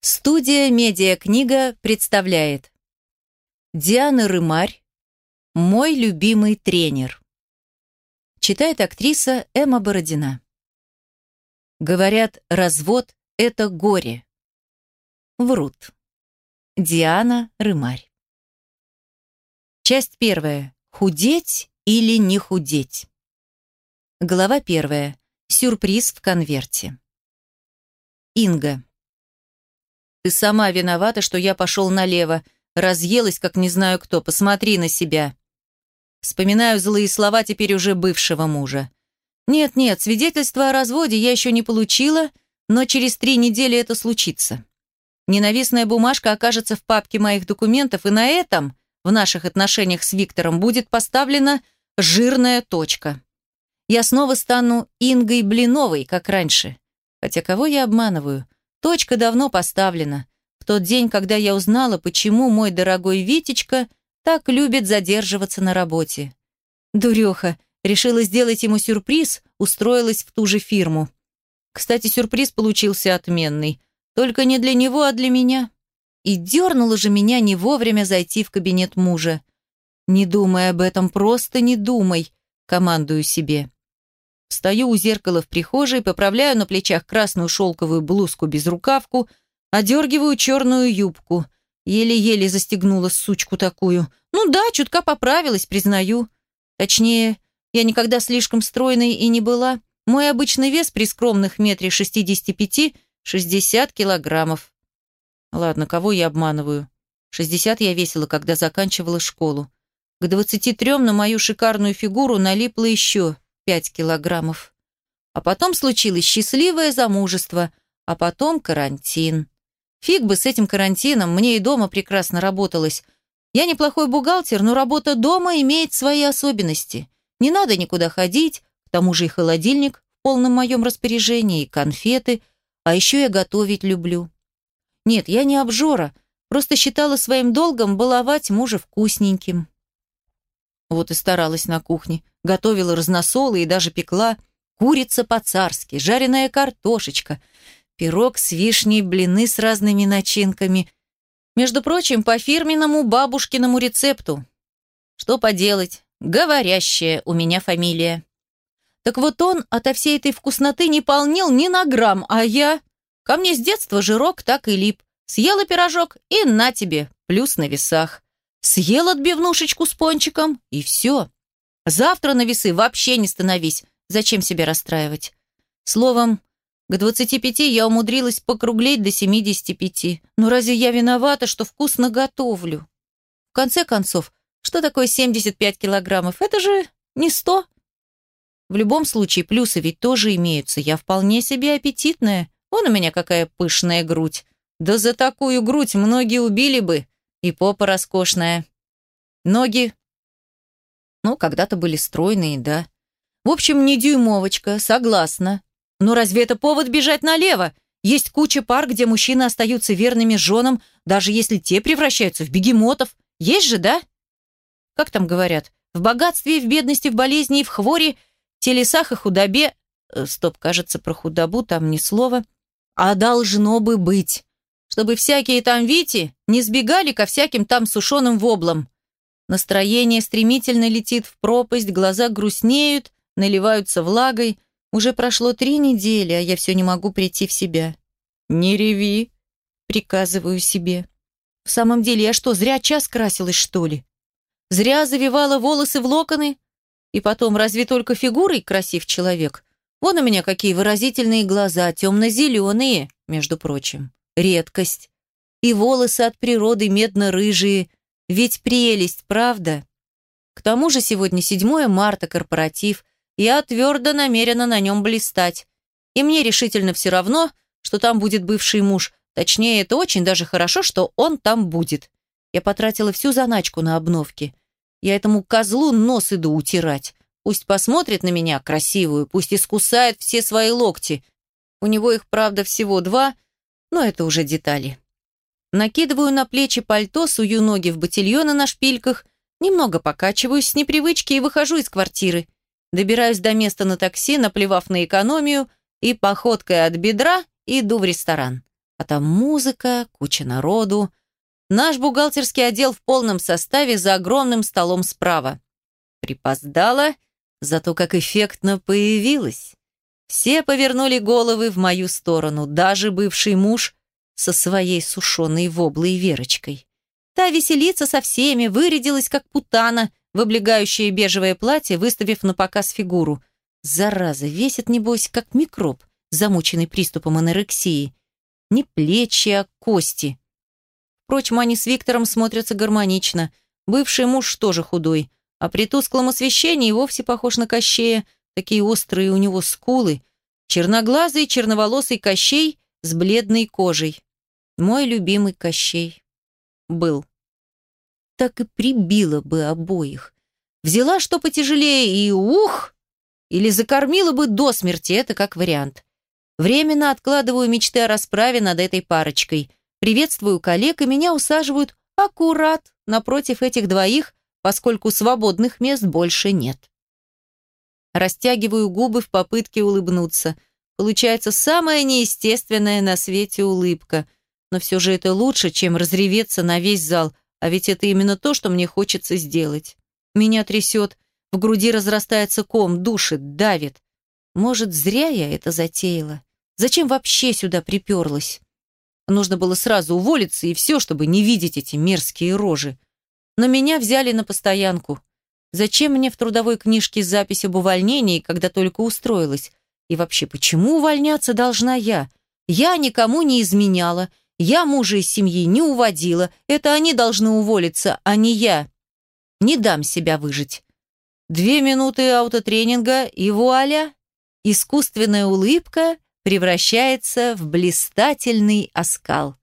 Студия «Медиакнига» представляет Диана Рымарь «Мой любимый тренер» Читает актриса Эмма Бородина Говорят, развод – это горе. Врут. Диана Рымарь Часть первая. Худеть или не худеть? Глава первая. Сюрприз в конверте. Инга. Ты сама виновата, что я пошел налево. Разъелась, как не знаю кто. Посмотри на себя. Вспоминаю злые слова теперь уже бывшего мужа. Нет-нет, свидетельство о разводе я еще не получила, но через три недели это случится. Ненавистная бумажка окажется в папке моих документов, и на этом, в наших отношениях с Виктором, будет поставлена жирная точка. Я снова стану Ингой Блиновой, как раньше. Хотя кого я обманываю? Точка давно поставлена. В тот день, когда я узнала, почему мой дорогой Витечка так любит задерживаться на работе. Дуреха, решила сделать ему сюрприз, устроилась в ту же фирму. Кстати, сюрприз получился отменный. Только не для него, а для меня. И дернула же меня не вовремя зайти в кабинет мужа. Не думай об этом, просто не думай, командую себе. Стою у зеркала в прихожей, поправляю на плечах красную шелковую блузку-безрукавку, одергиваю черную юбку. Еле-еле застегнула сучку такую. Ну да, чутка поправилась, признаю. Точнее, я никогда слишком стройной и не была. Мой обычный вес при скромных метре шестидесяти пяти – шестьдесят килограммов. Ладно, кого я обманываю? Шестьдесят я весила, когда заканчивала школу. К двадцати трем на мою шикарную фигуру налипло еще пять килограммов. А потом случилось счастливое замужество, а потом карантин. Фиг бы с этим карантином, мне и дома прекрасно работалось. Я неплохой бухгалтер, но работа дома имеет свои особенности. Не надо никуда ходить, к тому же и холодильник в полном моем распоряжении, и конфеты, а еще я готовить люблю. Нет, я не обжора, просто считала своим долгом баловать мужа вкусненьким. Вот и старалась на кухне. Готовила разносолы и даже пекла. Курица по-царски, жареная картошечка, пирог с вишней, блины с разными начинками. Между прочим, по фирменному бабушкиному рецепту. Что поделать, говорящая у меня фамилия. Так вот он ото всей этой вкусноты не полнил ни на грамм, а я... Ко мне с детства жирок так и лип. Съела пирожок и на тебе, плюс на весах. Съел отбивнушечку с пончиком, и все. Завтра на весы вообще не становись. Зачем себя расстраивать? Словом, к 25 я умудрилась покруглеть до 75. Но разве я виновата, что вкусно готовлю? В конце концов, что такое 75 килограммов? Это же не 100. В любом случае, плюсы ведь тоже имеются. Я вполне себе аппетитная. Вон у меня какая пышная грудь. Да за такую грудь многие убили бы. И попа роскошная. Ноги, ну, когда-то были стройные, да. В общем, не дюймовочка, согласна. Но разве это повод бежать налево? Есть куча пар, где мужчины остаются верными женам, даже если те превращаются в бегемотов. Есть же, да? Как там говорят? В богатстве, в бедности, в болезни и в хворе, телесах и худобе... Э, стоп, кажется, про худобу там ни слова. А должно бы быть чтобы всякие там Вити не сбегали ко всяким там сушеным воблам. Настроение стремительно летит в пропасть, глаза грустнеют, наливаются влагой. Уже прошло три недели, а я все не могу прийти в себя. «Не реви», — приказываю себе. В самом деле, я что, зря час красилась, что ли? Зря завивала волосы в локоны? И потом, разве только фигурой красив человек? Вон у меня какие выразительные глаза, темно-зеленые, между прочим редкость. И волосы от природы медно-рыжие, ведь прелесть, правда? К тому же сегодня 7 марта, корпоратив, я твердо намерена на нем блистать. И мне решительно все равно, что там будет бывший муж. Точнее, это очень даже хорошо, что он там будет. Я потратила всю заначку на обновки. Я этому козлу нос иду утирать. Пусть посмотрит на меня красивую, пусть искусает все свои локти. У него их, правда, всего два — но это уже детали. Накидываю на плечи пальто, сую ноги в ботильоны на шпильках, немного покачиваюсь с непривычки и выхожу из квартиры. Добираюсь до места на такси, наплевав на экономию, и походкой от бедра иду в ресторан. А там музыка, куча народу. Наш бухгалтерский отдел в полном составе за огромным столом справа. Припоздала, зато как эффектно появилась. Все повернули головы в мою сторону, даже бывший муж со своей сушеной воблой Верочкой. Та веселится со всеми, вырядилась как путана в облегающее бежевое платье, выставив на показ фигуру. Зараза, весит, небось, как микроб, замученный приступом анорексии. Не плечи, а кости. Впрочем, они с Виктором смотрятся гармонично. Бывший муж тоже худой. А при тусклом освещении вовсе похож на Кощея. Такие острые у него скулы. Черноглазый, черноволосый Кощей с бледной кожей. Мой любимый Кощей. Был. Так и прибила бы обоих. Взяла что потяжелее и ух! Или закормила бы до смерти, это как вариант. Временно откладываю мечты о расправе над этой парочкой. Приветствую коллег, и меня усаживают аккурат напротив этих двоих, поскольку свободных мест больше нет. Растягиваю губы в попытке улыбнуться. Получается самая неестественная на свете улыбка. Но все же это лучше, чем разреветься на весь зал, а ведь это именно то, что мне хочется сделать. Меня трясет, в груди разрастается ком, душит, давит. Может, зря я это затеяла? Зачем вообще сюда приперлась? Нужно было сразу уволиться и все, чтобы не видеть эти мерзкие рожи. Но меня взяли на постоянку. Зачем мне в трудовой книжке запись об увольнении, когда только устроилась? И вообще, почему увольняться должна я? Я никому не изменяла, я мужа из семьи не уводила. Это они должны уволиться, а не я. Не дам себя выжить. Две минуты аутотренинга, и вуаля! Искусственная улыбка — превращается в блистательный оскал.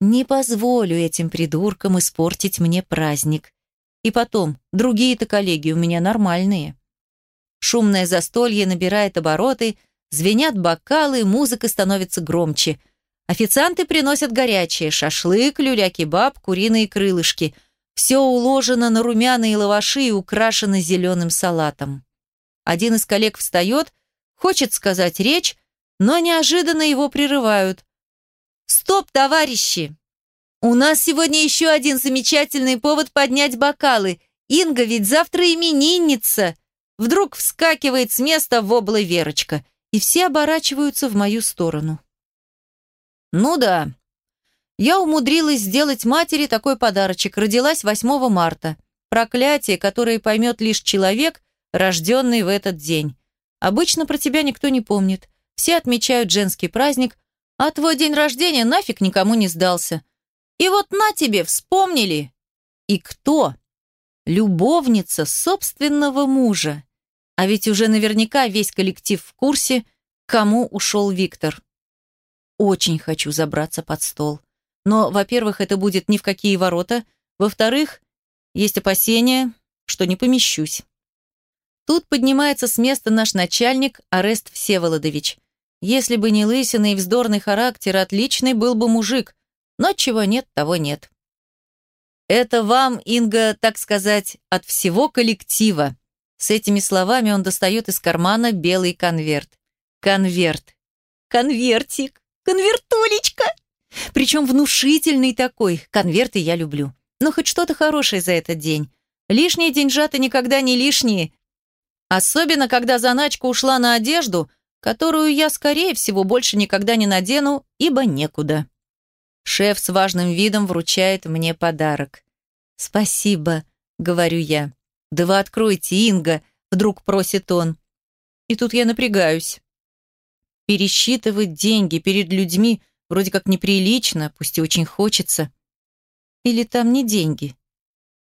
Не позволю этим придуркам испортить мне праздник. И потом, другие-то коллеги у меня нормальные. Шумное застолье набирает обороты, звенят бокалы, музыка становится громче. Официанты приносят горячее, шашлык, люля-кебаб, куриные крылышки. Все уложено на румяные лаваши и украшено зеленым салатом. Один из коллег встает, хочет сказать речь, но неожиданно его прерывают. «Стоп, товарищи! У нас сегодня еще один замечательный повод поднять бокалы. Инга ведь завтра именинница!» Вдруг вскакивает с места вобла Верочка, и все оборачиваются в мою сторону. «Ну да, я умудрилась сделать матери такой подарочек. Родилась 8 марта. Проклятие, которое поймет лишь человек, рожденный в этот день. Обычно про тебя никто не помнит. Все отмечают женский праздник, а твой день рождения нафиг никому не сдался. И вот на тебе, вспомнили. И кто? Любовница собственного мужа. А ведь уже наверняка весь коллектив в курсе, кому ушел Виктор. Очень хочу забраться под стол. Но, во-первых, это будет ни в какие ворота. Во-вторых, есть опасения, что не помещусь. Тут поднимается с места наш начальник Арест Всеволодович. Если бы не лысина и вздорный характер, отличный был бы мужик. Но чего нет, того нет. Это вам, Инга, так сказать, от всего коллектива. С этими словами он достает из кармана белый конверт. Конверт. Конвертик. Конвертулечка. Причем внушительный такой. Конверты я люблю. Но хоть что-то хорошее за этот день. Лишние деньжата никогда не лишние. Особенно, когда заначка ушла на одежду – которую я, скорее всего, больше никогда не надену, ибо некуда. Шеф с важным видом вручает мне подарок. «Спасибо», — говорю я. «Да вы откройте, Инга», — вдруг просит он. И тут я напрягаюсь. Пересчитывать деньги перед людьми вроде как неприлично, пусть и очень хочется. Или там не деньги.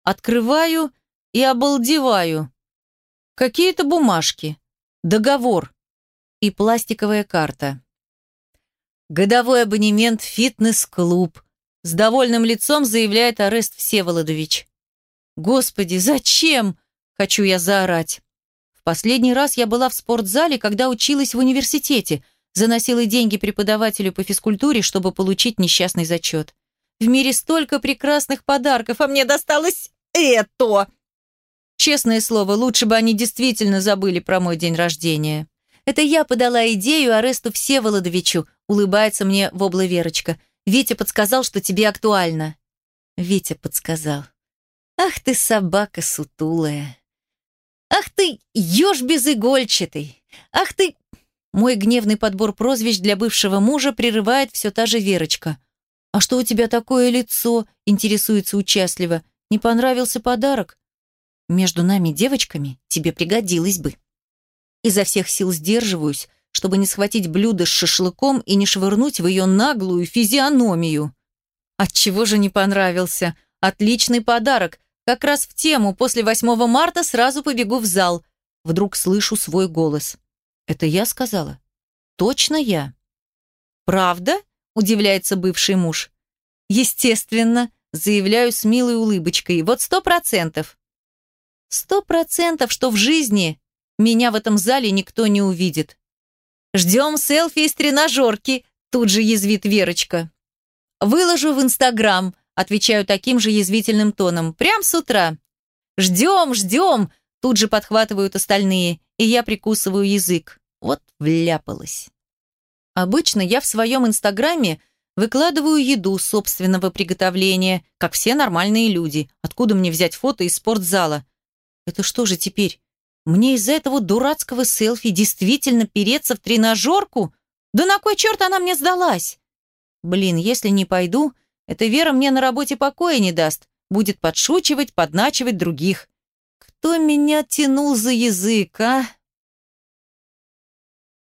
Открываю и обалдеваю. Какие-то бумажки. Договор и пластиковая карта. Годовой абонемент фитнес-клуб. С довольным лицом заявляет Арест Всеволодович. Господи, зачем? Хочу я заорать. В последний раз я была в спортзале, когда училась в университете. Заносила деньги преподавателю по физкультуре, чтобы получить несчастный зачет. В мире столько прекрасных подарков, а мне досталось это. Честное слово, лучше бы они действительно забыли про мой день рождения. Это я подала идею Аресту Всеволодовичу, улыбается мне вобла Верочка. Витя подсказал, что тебе актуально. Витя подсказал. Ах ты собака сутулая. Ах ты еж безыгольчатый. Ах ты... Мой гневный подбор прозвищ для бывшего мужа прерывает все та же Верочка. «А что у тебя такое лицо?» – интересуется участливо. «Не понравился подарок?» «Между нами девочками тебе пригодилось бы». Изо всех сил сдерживаюсь, чтобы не схватить блюдо с шашлыком и не швырнуть в ее наглую физиономию. Отчего же не понравился? Отличный подарок. Как раз в тему. После 8 марта сразу побегу в зал. Вдруг слышу свой голос. Это я сказала? Точно я? Правда? Удивляется бывший муж. Естественно, заявляю с милой улыбочкой. Вот сто процентов. Сто процентов, что в жизни меня в этом зале никто не увидит. Ждем селфи из тренажерки, тут же язвит Верочка. Выложу в Инстаграм, отвечаю таким же язвительным тоном, прям с утра. Ждем, ждем, тут же подхватывают остальные, и я прикусываю язык. Вот вляпалась. Обычно я в своем Инстаграме выкладываю еду собственного приготовления, как все нормальные люди. Откуда мне взять фото из спортзала? Это что же теперь? Мне из-за этого дурацкого селфи действительно переться в тренажерку? Да на кой черт она мне сдалась? Блин, если не пойду, эта Вера мне на работе покоя не даст. Будет подшучивать, подначивать других. Кто меня тянул за язык, а?